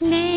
Les